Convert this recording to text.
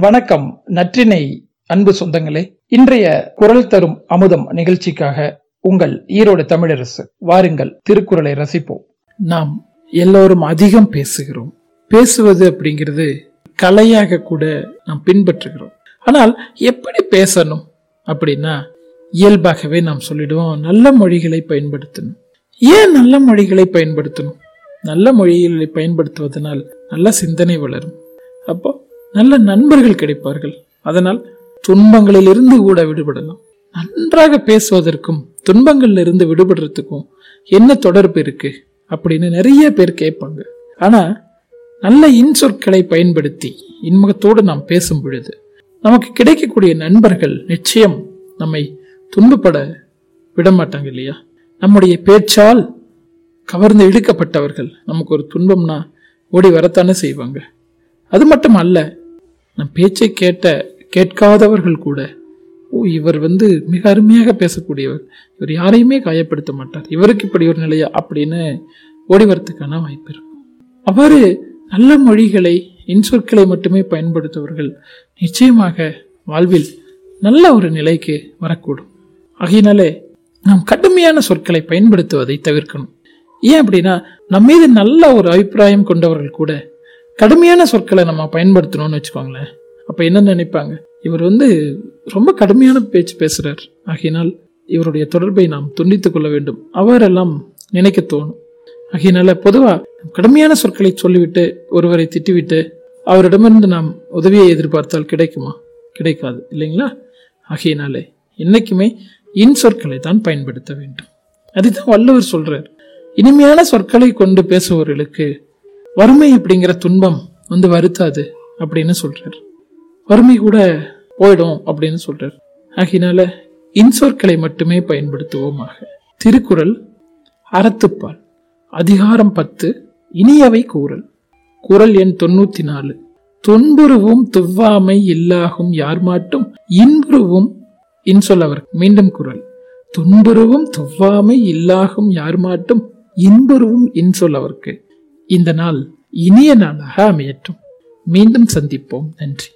வணக்கம் நற்றினை அன்பு சொந்தங்களே. இன்றைய குரல் தரும் அமுதம் நிகழ்ச்சிக்காக உங்கள் ஈரோடு தமிழரசு வாருங்கள் திருக்குறளை ரசிப்போம். நாம் எல்லோரும் அதிகம் பேசுகிறோம். பேசுவது அப்படிங்கிறது கலையாக கூட நாம் பின்பற்றுகிறோம். ஆனால் எப்படி பேசணும் அப்படின்னா இயல்பாகவே நாம் சொல்லிடுவோம் நல்ல மொழிகளை பயன்படுத்தணும். ஏன் நல்ல மொழிகளை பயன்படுத்தணும்? நல்ல மொழிகளை பயன்படுத்துவதனால் நல்ல சிந்தனை வளரும். அப்போ நல்ல நண்பர்கள் கிடைப்பார்கள். அதனால் துன்பங்களில் இருந்து கூட விடுபடலாம். நன்றாக பேசுவதற்கும் துன்பங்கள்ல இருந்து விடுபடுறதுக்கும் என்ன தொடர்பு இருக்கு? அப்படின்னு நிறைய பேர் கேட்பாங்க. ஆனா நல்ல இன்சொற்களை பயன்படுத்தி இன்முகத்தோடு நாம் பேசும் பொழுது நமக்கு கிடைக்கக்கூடிய நண்பர்கள் நிச்சயம் நம்மை துன்பப்பட விடமாட்டாங்க இல்லையா? நம்முடைய பேச்சால் கவர்ந்து இழுக்கப்பட்டவர்கள் நமக்கு ஒரு துன்பம்னா ஓடி வரத்தானே செய்வாங்க. அது மட்டும் அல்ல நம் பேச்சை கேட்ட கேட்காதவர்கள் கூட ஓ இவர் வந்து மிக அருமையாக பேசக்கூடியவர். இவர் யாரையுமே காயப்படுத்த மாட்டார். இவருக்கு இப்படி ஒரு நிலையா? அப்படின்னு ஓடி வரத்துக்கான வாய்ப்பு இருக்கும் அவ்வாறு நல்ல மொழிகளை இன்சொற்களை மட்டுமே பயன்படுத்துவர்கள் நிச்சயமாக வாழ்வில் நல்ல ஒரு நிலைக்கு வரக்கூடும். ஆகையினாலே நாம் கடுமையான சொற்களை பயன்படுத்துவதை தவிர்க்கணும். ஏன் அப்படின்னா நம்மீது நல்ல ஒரு அபிப்பிராயம் கொண்டவர்கள் கூட கடுமையான சொற்களை நம்ம பயன்படுத்தணும்னு வச்சுக்கோங்களேன். அப்போ என்ன நினைப்பாங்க? இவர் வந்து ரொம்ப கடுமையான பேச்சு பேசுகிறார் ஆகையினால் இவருடைய தொடர்பை நாம் துண்டித்து கொள்ள வேண்டும். அவரெல்லாம் நினைக்க தோணும். ஆகையினால பொதுவாக கடுமையான சொற்களை சொல்லிவிட்டு ஒருவரை திட்டிவிட்டு அவரிடமிருந்து நாம் உதவியை எதிர்பார்த்தால் கிடைக்குமா? கிடைக்காது. இல்லைங்களா? ஆகையினாலே என்னைக்குமே இன் சொற்களை தான் பயன்படுத்த வேண்டும். அதுதான் வள்ளுவர் சொல்றார். இனிமையான சொற்களை கொண்டு பேசுபவர்களுக்கு வறுமை அப்படிங்கிற துன்பம் வந்து வருத்தாது அப்படின்னு சொல்றார். வறுமை கூட போயிடும் அப்படின்னு சொல்றார். ஆகினால இன்சொற்களை மட்டுமே பயன்படுத்துவோமாக. திருக்குறள் அறத்துப்பால் அதிகாரம் பத்து இனியவை கூறல். குரல் எண் தொண்ணூத்தி நாலு தொன்புருவும் துவ்வாமை இல்லாகும் யார் மாட்டும் இன்புருவும் இன்சொல்லவர் மீண்டும் குரல் துன்புருவும் துவ்வாமை இல்லாகும் யார் மாட்டும் இன்புருவும் இன்சொல்லவர்க்கு இந்த நாள் இனிய நாளாக அமையட்டும். மீண்டும் சந்திப்போம். நன்றி.